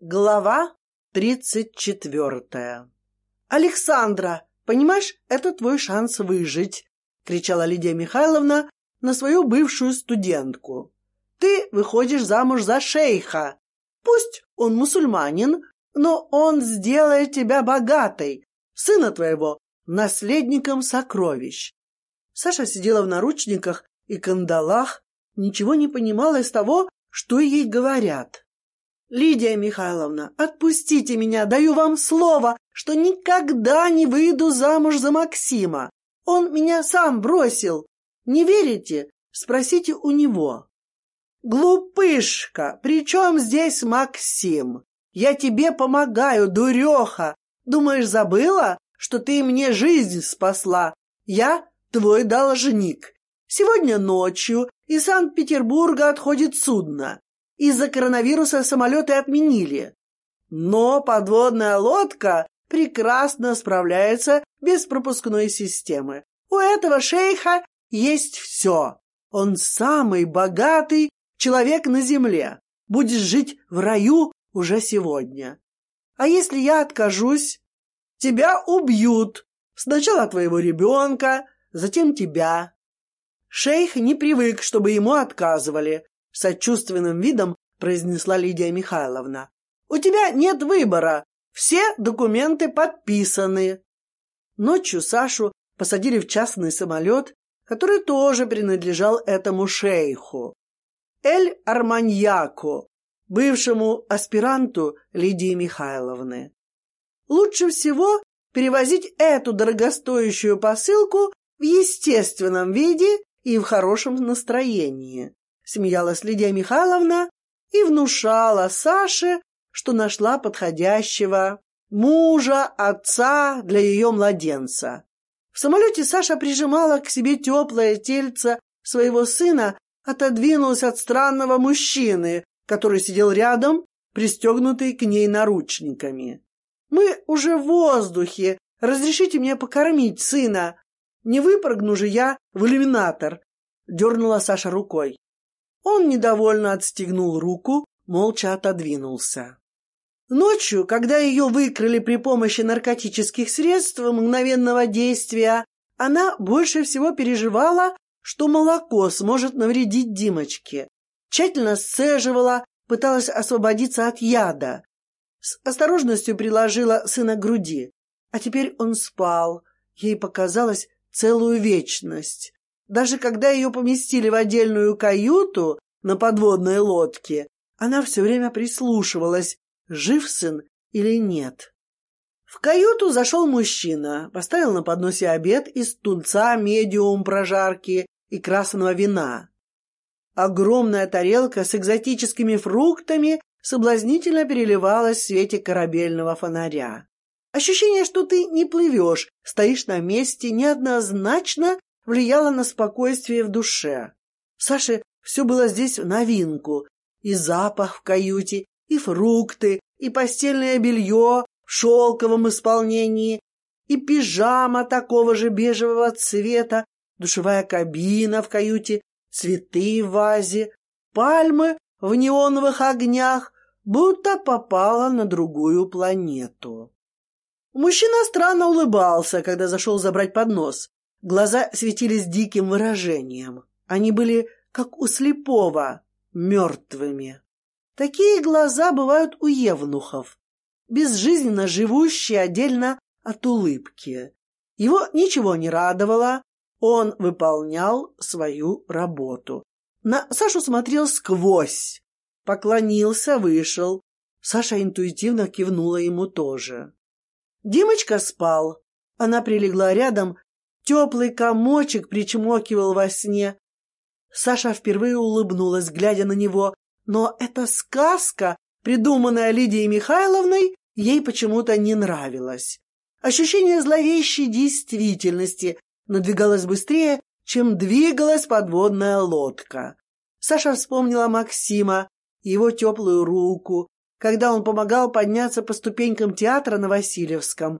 Глава тридцать четвертая. «Александра, понимаешь, это твой шанс выжить!» — кричала Лидия Михайловна на свою бывшую студентку. «Ты выходишь замуж за шейха. Пусть он мусульманин, но он сделает тебя богатой, сына твоего, наследником сокровищ». Саша сидела в наручниках и кандалах, ничего не понимала из того, что ей говорят. Лидия Михайловна, отпустите меня, даю вам слово, что никогда не выйду замуж за Максима. Он меня сам бросил. Не верите? Спросите у него. Глупышка, при чем здесь Максим? Я тебе помогаю, дуреха. Думаешь, забыла, что ты мне жизнь спасла? Я твой должник. Сегодня ночью из Санкт-Петербурга отходит судно. Из-за коронавируса самолеты отменили. Но подводная лодка прекрасно справляется без пропускной системы. У этого шейха есть все. Он самый богатый человек на земле. Будешь жить в раю уже сегодня. А если я откажусь, тебя убьют. Сначала твоего ребенка, затем тебя. Шейх не привык, чтобы ему отказывали, сочувственным видом произнесла Лидия Михайловна. У тебя нет выбора. Все документы подписаны. Ночью Сашу посадили в частный самолет, который тоже принадлежал этому шейху. Эль Арманьяку, бывшему аспиранту Лидии Михайловны. Лучше всего перевозить эту дорогостоящую посылку в естественном виде и в хорошем настроении смеялась Лидия Михайловна и внушала Саше, что нашла подходящего мужа, отца для ее младенца. В самолете Саша прижимала к себе теплое тельце своего сына, отодвинулась от странного мужчины, который сидел рядом, пристегнутый к ней наручниками. «Мы уже в воздухе. Разрешите мне покормить сына. Не выпрыгну же я в иллюминатор», — дернула Саша рукой. Он недовольно отстегнул руку, молча отодвинулся. Ночью, когда ее выкрали при помощи наркотических средств мгновенного действия, она больше всего переживала, что молоко сможет навредить Димочке. Тщательно сцеживала, пыталась освободиться от яда. С осторожностью приложила сына к груди. А теперь он спал. Ей показалось целую вечность. Даже когда ее поместили в отдельную каюту на подводной лодке, она все время прислушивалась, жив сын или нет. В каюту зашел мужчина, поставил на подносе обед из тунца, медиум прожарки и красного вина. Огромная тарелка с экзотическими фруктами соблазнительно переливалась в свете корабельного фонаря. Ощущение, что ты не плывешь, стоишь на месте, неоднозначно влияло на спокойствие в душе. Саше все было здесь в новинку. И запах в каюте, и фрукты, и постельное белье в шелковом исполнении, и пижама такого же бежевого цвета, душевая кабина в каюте, цветы в вазе, пальмы в неоновых огнях, будто попала на другую планету. Мужчина странно улыбался, когда зашел забрать поднос. Глаза светились диким выражением. Они были, как у слепого, мертвыми. Такие глаза бывают у евнухов, безжизненно живущие отдельно от улыбки. Его ничего не радовало, он выполнял свою работу. На Сашу смотрел сквозь, поклонился, вышел. Саша интуитивно кивнула ему тоже. Димочка спал. Она прилегла рядом Теплый комочек причмокивал во сне. Саша впервые улыбнулась, глядя на него, но эта сказка, придуманная Лидией Михайловной, ей почему-то не нравилась. Ощущение зловещей действительности надвигалось быстрее, чем двигалась подводная лодка. Саша вспомнила Максима, его теплую руку, когда он помогал подняться по ступенькам театра на Васильевском.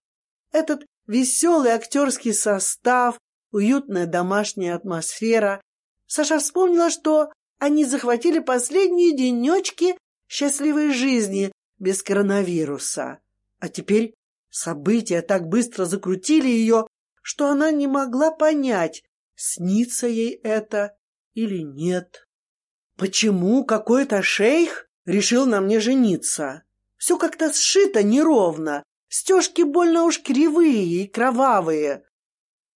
Этот веселый актерский состав, уютная домашняя атмосфера. Саша вспомнила, что они захватили последние денечки счастливой жизни без коронавируса. А теперь события так быстро закрутили ее, что она не могла понять, снится ей это или нет. Почему какой-то шейх решил на мне жениться? Все как-то сшито неровно, стежки больно уж кривые и кровавые.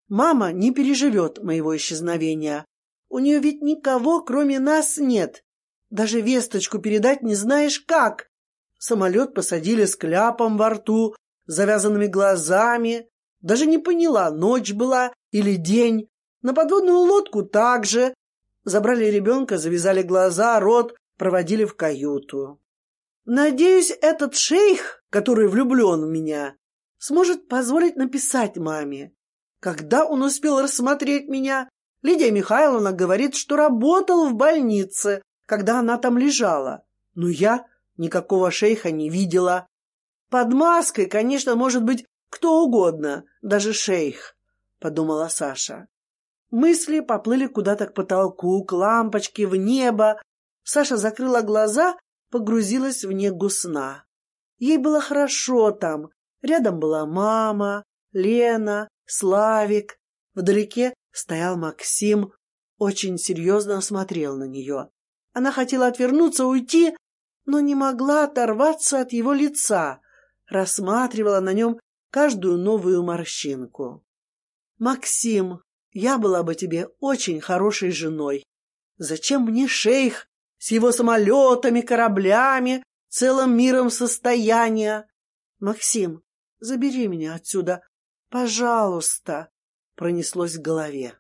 Мама не переживет моего исчезновения. У нее ведь никого, кроме нас, нет. Даже весточку передать не знаешь как. Самолет посадили с кляпом во рту, завязанными глазами. Даже не поняла, ночь была или день. На подводную лодку также. Забрали ребенка, завязали глаза, рот, проводили в каюту. Надеюсь, этот шейх, который влюблен в меня, сможет позволить написать маме. Когда он успел рассмотреть меня? Лидия Михайловна говорит, что работал в больнице, когда она там лежала. Но я никакого шейха не видела. Под маской, конечно, может быть кто угодно, даже шейх, подумала Саша. Мысли поплыли куда-то к потолку, к лампочке, в небо. Саша закрыла глаза, погрузилась в негу сна. Ей было хорошо там. Рядом была мама, Лена, Славик. Вдалеке стоял Максим, очень серьезно смотрел на нее. Она хотела отвернуться, уйти, но не могла оторваться от его лица, рассматривала на нем каждую новую морщинку. «Максим, я была бы тебе очень хорошей женой. Зачем мне шейх с его самолетами, кораблями, целым миром состояния? Максим, забери меня отсюда, пожалуйста!» пронеслось в голове.